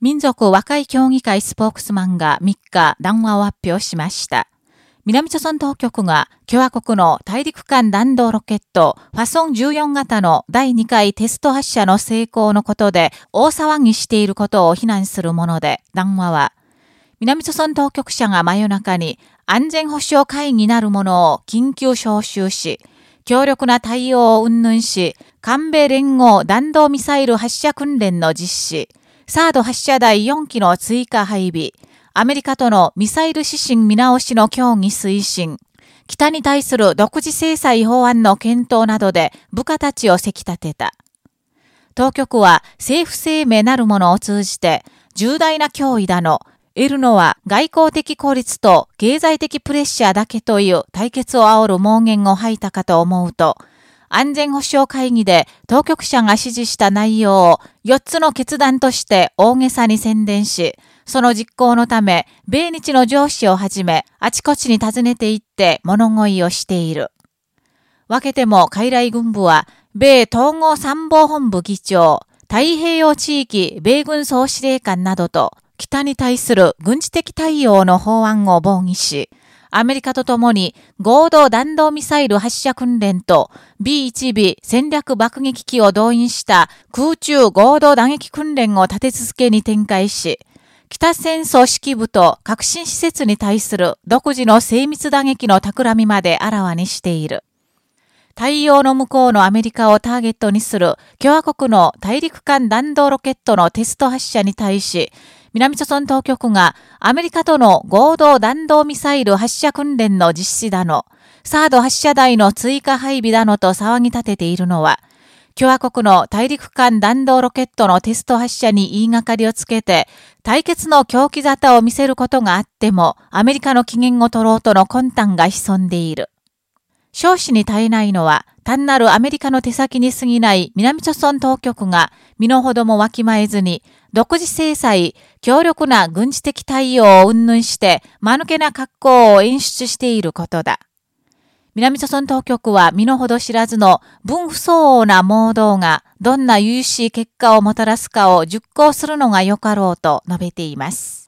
民族和解協議会スポークスマンが3日談話を発表しました。南朝鮮当局が共和国の大陸間弾道ロケットファソン14型の第2回テスト発射の成功のことで大騒ぎしていることを非難するもので談話は南朝鮮当局者が真夜中に安全保障会議なるものを緊急招集し強力な対応を云々し、韓米連合弾道ミサイル発射訓練の実施、サード発射台4機の追加配備、アメリカとのミサイル指針見直しの協議推進、北に対する独自制裁法案の検討などで部下たちをせき立てた。当局は政府声明なるものを通じて重大な脅威だの、得るのは外交的孤立と経済的プレッシャーだけという対決を煽る盲言を吐いたかと思うと、安全保障会議で当局者が指示した内容を4つの決断として大げさに宣伝し、その実行のため、米日の上司をはじめ、あちこちに訪ねて行って物乞いをしている。分けても海来軍部は、米統合参謀本部議長、太平洋地域米軍総司令官などと、北に対する軍事的対応の法案を防議し、アメリカと共に合同弾道ミサイル発射訓練と B1B 戦略爆撃機を動員した空中合同打撃訓練を立て続けに展開し、北戦争指揮部と革新施設に対する独自の精密打撃の企みまであらわにしている。太陽の向こうのアメリカをターゲットにする共和国の大陸間弾道ロケットのテスト発射に対し、南朝鮮当局がアメリカとの合同弾道ミサイル発射訓練の実施だの、サード発射台の追加配備だのと騒ぎ立てているのは、共和国の大陸間弾道ロケットのテスト発射に言いがかりをつけて、対決の狂気沙汰を見せることがあっても、アメリカの機嫌を取ろうとの魂胆が潜んでいる。少子に耐えないのは、単なるアメリカの手先に過ぎない南朝鮮当局が身の程もわきまえずに、独自制裁、強力な軍事的対応を云々して、間抜けな格好を演出していることだ。南朝鮮当局は身の程知らずの分不相応な盲導がどんな優しい結果をもたらすかを熟考するのがよかろうと述べています。